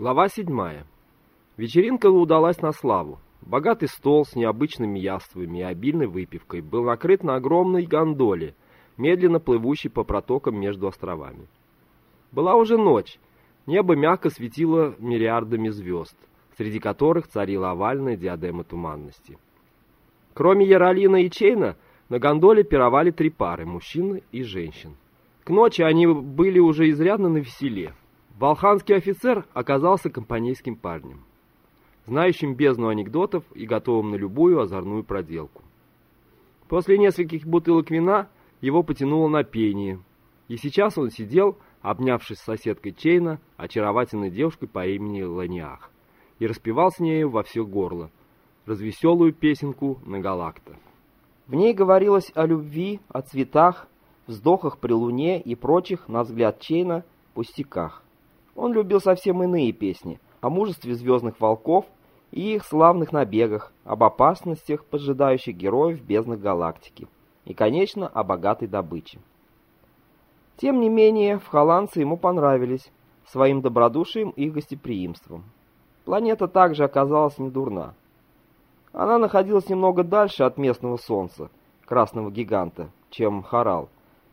Глава 7. Вечеринка удалась на славу. Богатый стол с необычными яствами и обильной выпивкой был накрыт на огромной гондоле, медленно плывущей по протокам между островами. Была уже ночь, небо мягко светило миллиардами звезд, среди которых царила овальная диадема туманности. Кроме Яролина и Чейна, на гондоле пировали три пары, мужчин и женщин. К ночи они были уже изрядно навеселе. Волханский офицер оказался компанейским парнем, знающим бездну анекдотов и готовым на любую озорную проделку. После нескольких бутылок вина его потянуло на пение, и сейчас он сидел, обнявшись с соседкой Чейна, очаровательной девушкой по имени Ланиах, и распевал с нею во все горло развеселую песенку на Галакта. В ней говорилось о любви, о цветах, вздохах при луне и прочих, на взгляд Чейна, пустяках. Он любил совсем иные песни о мужестве звездных волков и их славных набегах, об опасностях, поджидающих героев бездных галактики, и, конечно, о богатой добыче. Тем не менее, в Холландце ему понравились своим добродушием и гостеприимством. Планета также оказалась недурна. Она находилась немного дальше от местного Солнца, красного гиганта, чем Харал,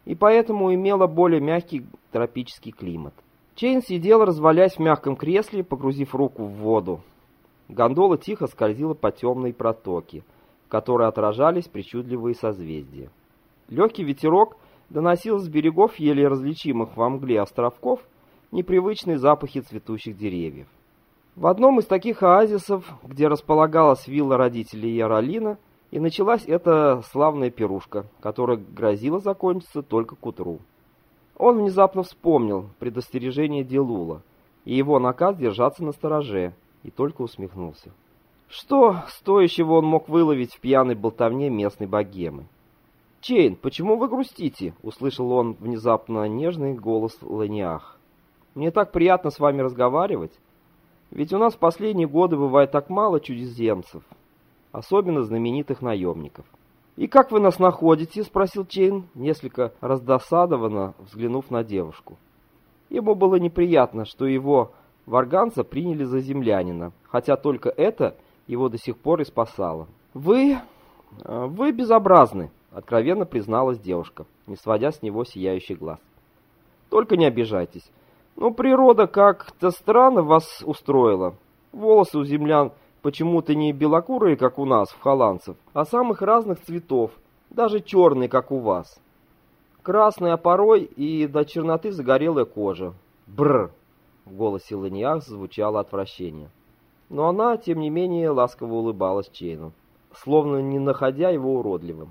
и поэтому имела более мягкий тропический климат. Чейн сидел, развалясь в мягком кресле, погрузив руку в воду. Гондола тихо скользила по темной протоке, в которой отражались причудливые созвездия. Легкий ветерок доносил с берегов еле различимых во мгле островков непривычные запахи цветущих деревьев. В одном из таких оазисов, где располагалась вилла родителей Яролина, и началась эта славная пирушка, которая грозила закончиться только к утру. Он внезапно вспомнил предостережение Делула и его наказ держаться на стороже, и только усмехнулся. Что стоящего он мог выловить в пьяной болтовне местной богемы? «Чейн, почему вы грустите?» — услышал он внезапно нежный голос Ланиах. «Мне так приятно с вами разговаривать. Ведь у нас в последние годы бывает так мало чудеземцев, особенно знаменитых наемников. «И как вы нас находите?» — спросил Чейн, несколько раздосадованно взглянув на девушку. Ему было неприятно, что его варганца приняли за землянина, хотя только это его до сих пор и спасало. «Вы... Вы безобразны», — откровенно призналась девушка, не сводя с него сияющий глаз. «Только не обижайтесь. Но природа как-то странно вас устроила. Волосы у землян почему-то не белокурые, как у нас, в холландцев, а самых разных цветов, даже черные, как у вас. Красная, а порой и до черноты загорелая кожа. Бр! В голосе Ланиах звучало отвращение. Но она, тем не менее, ласково улыбалась Чейну, словно не находя его уродливым.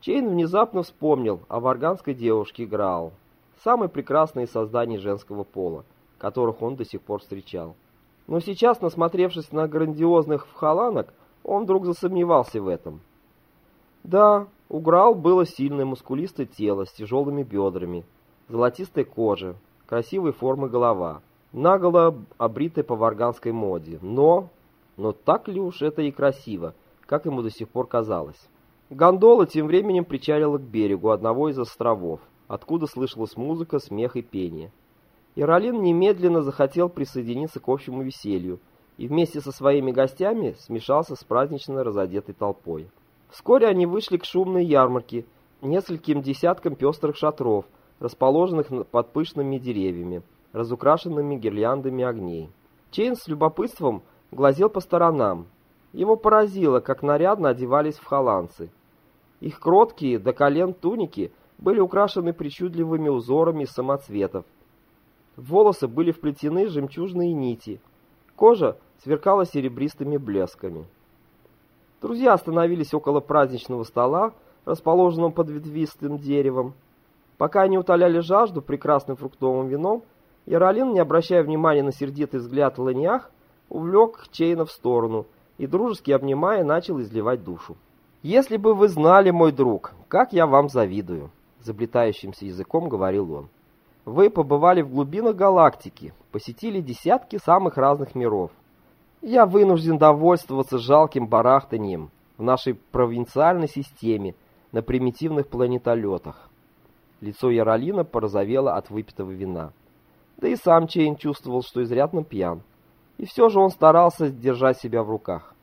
Чейн внезапно вспомнил о варганской девушке Граал, самой прекрасной из женского пола, которых он до сих пор встречал. Но сейчас, насмотревшись на грандиозных вхоланок, он вдруг засомневался в этом. Да, у Грал было сильное мускулистое тело с тяжелыми бедрами, золотистой кожей, красивой формы голова, наголо обритая по варганской моде. Но, но так ли уж это и красиво, как ему до сих пор казалось? Гондола тем временем причалила к берегу одного из островов, откуда слышалась музыка, смех и пение. Иролин немедленно захотел присоединиться к общему веселью и вместе со своими гостями смешался с празднично разодетой толпой. Вскоре они вышли к шумной ярмарке, нескольким десяткам пестрых шатров, расположенных под пышными деревьями, разукрашенными гирляндами огней. Чейн с любопытством глазел по сторонам. Его поразило, как нарядно одевались в холландцы. Их кроткие до колен туники были украшены причудливыми узорами самоцветов, волосы были вплетены жемчужные нити. Кожа сверкала серебристыми блесками. Друзья остановились около праздничного стола, расположенного под ветвистым деревом. Пока они утоляли жажду прекрасным фруктовым вином, Яролин, не обращая внимания на сердитый взгляд Ланиах, увлек Чейна в сторону и, дружески обнимая, начал изливать душу. «Если бы вы знали, мой друг, как я вам завидую!» Заблетающимся языком говорил он. Вы побывали в глубинах галактики, посетили десятки самых разных миров. Я вынужден довольствоваться жалким барахтанием в нашей провинциальной системе на примитивных планетолетах. Лицо Яролина порозовело от выпитого вина. Да и сам Чейн чувствовал, что изрядно пьян. И все же он старался держать себя в руках.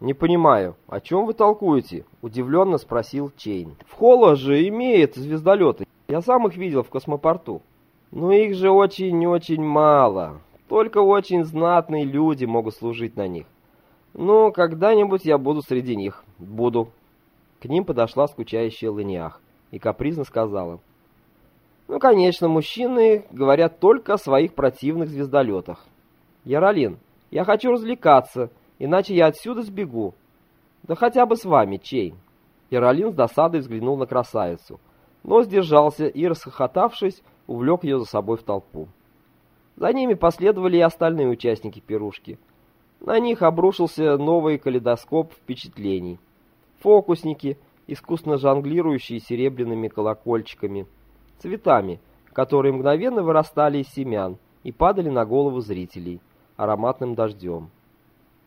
«Не понимаю, о чем вы толкуете?» – удивленно спросил Чейн. «Вхолла же имеет звездолеты. Я сам их видел в космопорту. Но их же очень-очень мало. Только очень знатные люди могут служить на них. Ну, когда-нибудь я буду среди них. Буду». К ним подошла скучающая Ланиах и капризно сказала. «Ну, конечно, мужчины говорят только о своих противных звездолетах. Яролин, я хочу развлекаться» иначе я отсюда сбегу. Да хотя бы с вами, Чей. Иролин с досадой взглянул на красавицу, но сдержался и, расхохотавшись, увлек ее за собой в толпу. За ними последовали и остальные участники пирушки. На них обрушился новый калейдоскоп впечатлений. Фокусники, искусно жонглирующие серебряными колокольчиками, цветами, которые мгновенно вырастали из семян и падали на голову зрителей ароматным дождем.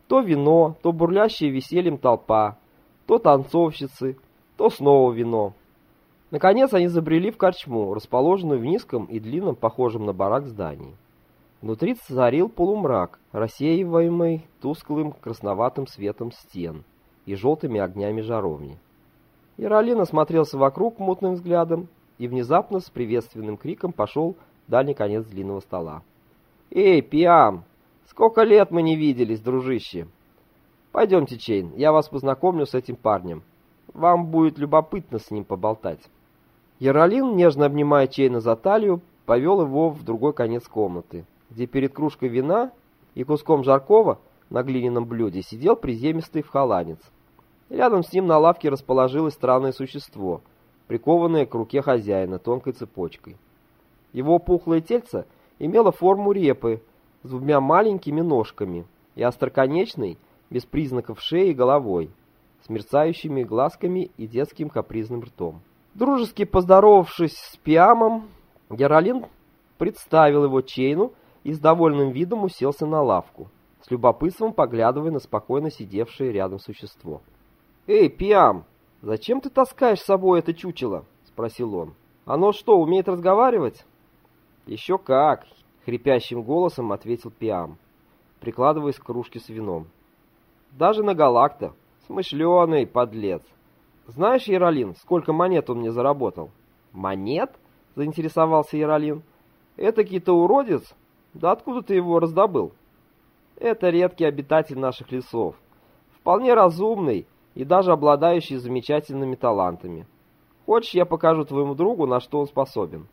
То вино, то бурлящая весельем толпа, то танцовщицы, то снова вино. Наконец они забрели в корчму, расположенную в низком и длинном, похожем на барак здании. Внутри царил полумрак, рассеиваемый тусклым красноватым светом стен и желтыми огнями жаровни. Яролин осмотрелся вокруг мутным взглядом и внезапно с приветственным криком пошел в дальний конец длинного стола. «Эй, Пиам, Сколько лет мы не виделись, дружище. Пойдемте, Чейн, я вас познакомлю с этим парнем. Вам будет любопытно с ним поболтать. Яролин, нежно обнимая Чейна за талию, повел его в другой конец комнаты, где перед кружкой вина и куском жаркого на глиняном блюде сидел приземистый вхоланец. Рядом с ним на лавке расположилось странное существо, прикованное к руке хозяина тонкой цепочкой. Его пухлое тельце имело форму репы, с двумя маленькими ножками и остроконечной, без признаков шеи головой, с мерцающими глазками и детским капризным ртом. Дружески поздоровавшись с Пиамом, Гералин представил его Чейну и с довольным видом уселся на лавку, с любопытством поглядывая на спокойно сидевшее рядом существо. «Эй, Пиам, зачем ты таскаешь с собой это чучело?» — спросил он. «Оно что, умеет разговаривать?» «Еще как!» хрипящим голосом ответил Пиам, прикладываясь к кружке с вином. Даже на Галакта. Смышленый подлец. Знаешь, Яролин, сколько монет он мне заработал? Монет? Заинтересовался Яролин. Это какие-то уродец? Да откуда ты его раздобыл? Это редкий обитатель наших лесов. Вполне разумный и даже обладающий замечательными талантами. Хочешь, я покажу твоему другу, на что он способен?»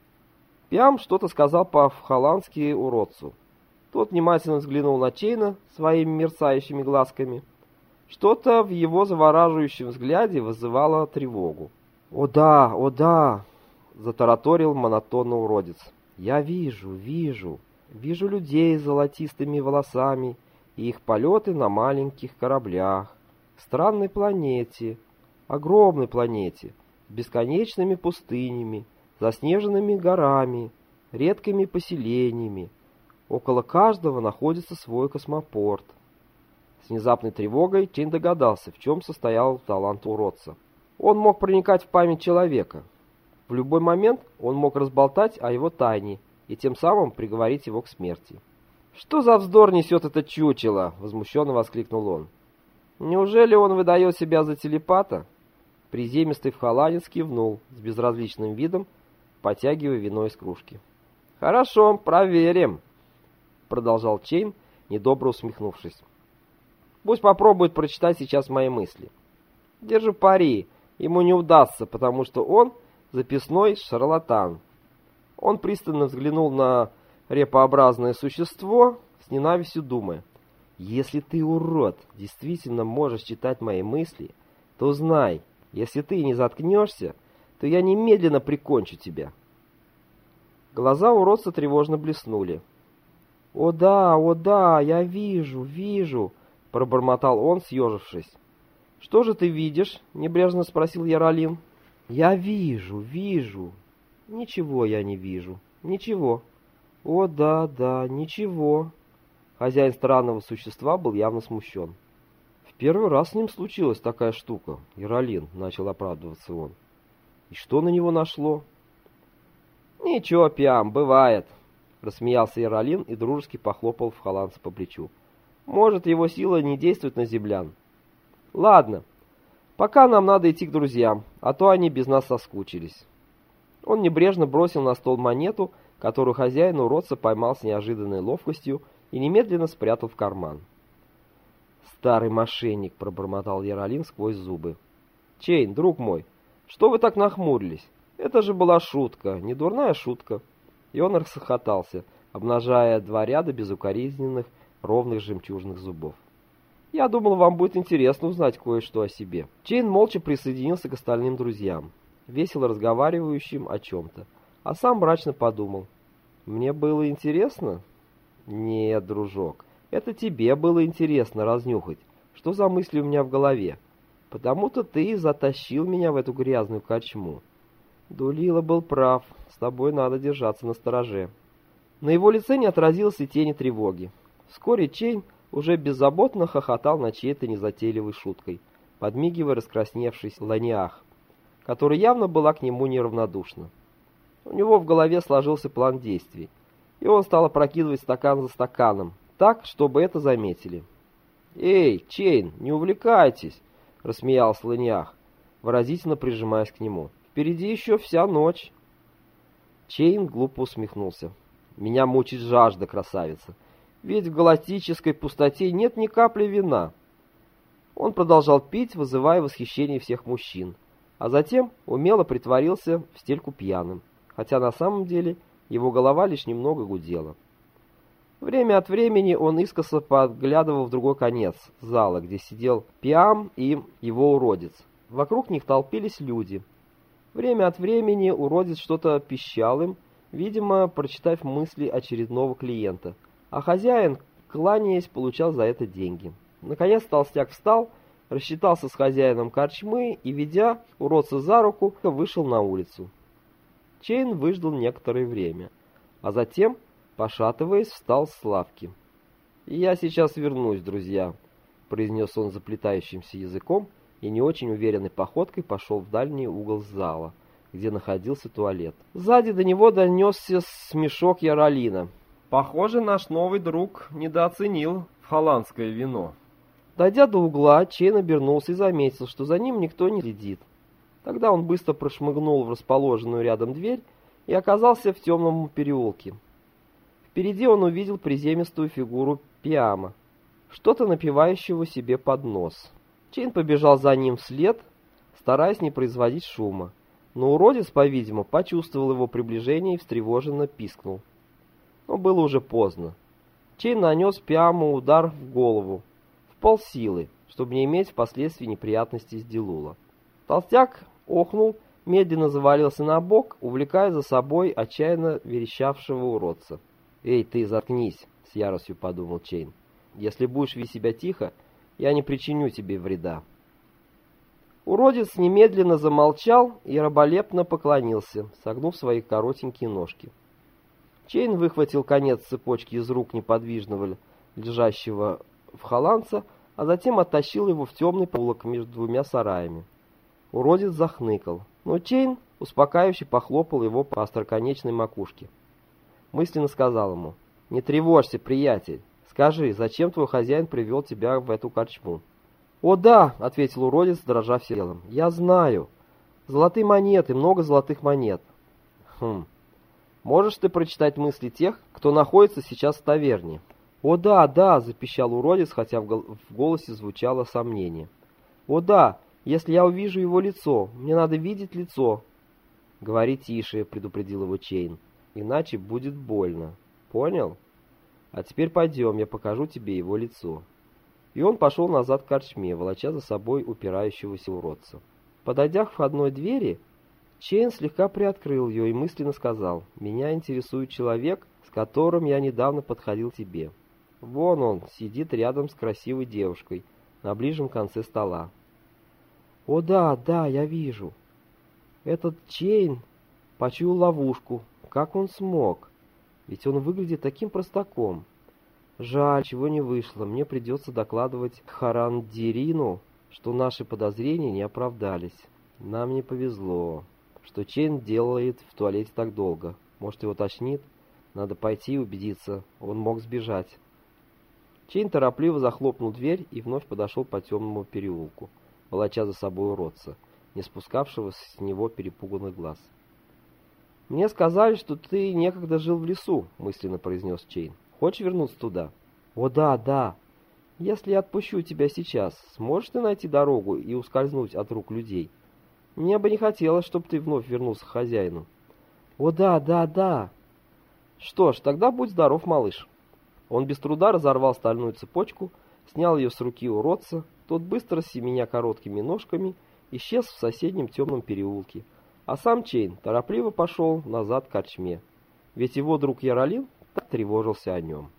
Пиам что-то сказал по-холландски уродцу. Тот внимательно взглянул на Чейна своими мерцающими глазками. Что-то в его завораживающем взгляде вызывало тревогу. «О да, о да!» — затараторил монотонно уродец. «Я вижу, вижу, вижу людей с золотистыми волосами и их полеты на маленьких кораблях, странной планете, огромной планете, с бесконечными пустынями, заснеженными горами, редкими поселениями. Около каждого находится свой космопорт. С внезапной тревогой Чейн догадался, в чем состоял талант уродца. Он мог проникать в память человека. В любой момент он мог разболтать о его тайне и тем самым приговорить его к смерти. «Что за вздор несет это чучело?» — возмущенно воскликнул он. «Неужели он выдает себя за телепата?» Приземистый вхоланец кивнул с безразличным видом потягивая вино из кружки. «Хорошо, проверим», — продолжал Чейн, недобро усмехнувшись. «Пусть попробует прочитать сейчас мои мысли. Держу пари, ему не удастся, потому что он записной шарлатан». Он пристально взглянул на репообразное существо, с ненавистью думая. «Если ты, урод, действительно можешь читать мои мысли, то знай, если ты не заткнешься, то я немедленно прикончу тебя». Глаза уродца тревожно блеснули. «О да, о да, я вижу, вижу», — пробормотал он, съежившись. «Что же ты видишь?» — небрежно спросил Яролин. «Я вижу, вижу. Ничего я не вижу. Ничего. О да, да, ничего». Хозяин странного существа был явно смущен. «В первый раз с ним случилась такая штука, Яролин», — начал оправдываться он. И что на него нашло? «Ничего, Пиам, бывает», — рассмеялся Яролин и дружески похлопал в холландца по плечу. Может, его сила не действует на землян. Ладно, пока нам надо идти к друзьям, а то они без нас соскучились. Он небрежно бросил на стол монету, которую хозяин уродца поймал с неожиданной ловкостью и немедленно спрятал в карман. «Старый мошенник», — пробормотал Яролин сквозь зубы. «Чейн, друг мой, что вы так нахмурились? Это же была шутка, не дурная шутка». И он расхохотался, обнажая два ряда безукоризненных, ровных жемчужных зубов. «Я думал, вам будет интересно узнать кое-что о себе». Чейн молча присоединился к остальным друзьям, весело разговаривающим о чем-то, а сам мрачно подумал. «Мне было интересно?» «Нет, дружок, это тебе было интересно разнюхать, что за мысли у меня в голове. Потому-то ты затащил меня в эту грязную кочму». Дулила был прав, с тобой надо держаться на стороже. На его лице не отразилось и тени тревоги. Вскоре Чейн уже беззаботно хохотал на чьей-то незатейливой шуткой, подмигивая раскрасневшейся Ланиах, которая явно была к нему неравнодушна. У него в голове сложился план действий, и он стал опрокидывать стакан за стаканом, так, чтобы это заметили. «Эй, Чейн, не увлекайтесь!» — рассмеялась Ланиах, выразительно прижимаясь к нему. «Впереди еще вся ночь!» Чейн глупо усмехнулся. «Меня мучит жажда, красавица, ведь в галактической пустоте нет ни капли вина». Он продолжал пить, вызывая восхищение всех мужчин, а затем умело притворился в стельку пьяным, хотя на самом деле его голова лишь немного гудела. Время от времени он искоса подглядывал в другой конец зала, где сидел Пиам и его уродец. Вокруг них толпились люди. Время от времени уродец что-то пищал им, видимо, прочитав мысли очередного клиента. А хозяин, кланяясь, получал за это деньги. Наконец толстяк встал, рассчитался с хозяином корчмы и, ведя уродца за руку, вышел на улицу. Чейн выждал некоторое время, а затем, пошатываясь, встал с лавки. «Я сейчас вернусь, друзья», — произнес он заплетающимся языком и не очень уверенной походкой пошел в дальний угол зала, где находился туалет. Сзади до него донесся смешок Яролина. «Похоже, наш новый друг недооценил холландское вино». Дойдя до угла, Чейн обернулся и заметил, что за ним никто не следит. Тогда он быстро прошмыгнул в расположенную рядом дверь и оказался в темном переулке. Впереди он увидел приземистую фигуру Пиама, что-то напивающего себе под нос. Чейн побежал за ним вслед, стараясь не производить шума. Но уродец, по-видимому, почувствовал его приближение и встревоженно пискнул. Но было уже поздно. Чейн нанес Пиаму удар в голову, в полсилы, чтобы не иметь впоследствии неприятностей с Дилулло. Толстяк охнул, медленно завалился на бок, увлекая за собой отчаянно верещавшего уродца. «Эй, ты, заткнись!» — с яростью подумал Чейн. «Если будешь вести себя тихо, я не причиню тебе вреда». Уродец немедленно замолчал и раболепно поклонился, согнув свои коротенькие ножки. Чейн выхватил конец цепочки из рук неподвижно лежащего вхолланца, а затем оттащил его в темный проулок между двумя сараями. Уродец захныкал, но Чейн успокаивающе похлопал его по остроконечной макушке. Мысленно сказал ему, «Не тревожься, приятель. Скажи, зачем твой хозяин привел тебя в эту корчму?» «О да», — ответил уродец, дрожа всем телом, — «я знаю. Золотые монеты, много золотых монет». «Хм. Можешь ты прочитать мысли тех, кто находится сейчас в таверне?» «О да, да», — запищал уродец, хотя в голосе звучало сомнение. «О да, если я увижу его лицо, мне надо видеть лицо. Говори тише, предупредил его Чейн, иначе будет больно. Понял? А теперь пойдем, я покажу тебе его лицо. И он пошел назад к корчме, волоча за собой упирающегося уродца. Подойдя к входной двери, Чейн слегка приоткрыл ее и мысленно сказал, «Меня интересует человек, с которым я недавно подходил к тебе. Вон он, сидит рядом с красивой девушкой, на ближнем конце стола. О да, да, я вижу. Этот Чейн почуял ловушку. Как он смог? Ведь он выглядит таким простаком. Жаль, ничего не вышло. Мне придется докладывать Харандирину, что наши подозрения не оправдались. Нам не повезло, что Чейн делает в туалете так долго. Может, его тошнит? Надо пойти и убедиться. Он мог сбежать. Чейн торопливо захлопнул дверь и вновь пошел по темному переулку, волоча за собой уродца, не спускавшего с него перепуганных глаз. «Мне сказали, что ты некогда жил в лесу», — мысленно произнес Чейн. «Хочешь вернуться туда?» «О да, да. Если я отпущу тебя сейчас, сможешь ты найти дорогу и ускользнуть от рук людей? Мне бы не хотелось, чтобы ты вновь вернулся к хозяину». «О да, да, да». «Что ж, тогда будь здоров, малыш». Он без труда разорвал стальную цепочку, снял ее с руки уродца, тот быстро, семеня короткими ножками, исчез в соседнем темном переулке, а сам Чейн торопливо пошел назад к корчме, ведь его друг Яролин так тревожился о нем.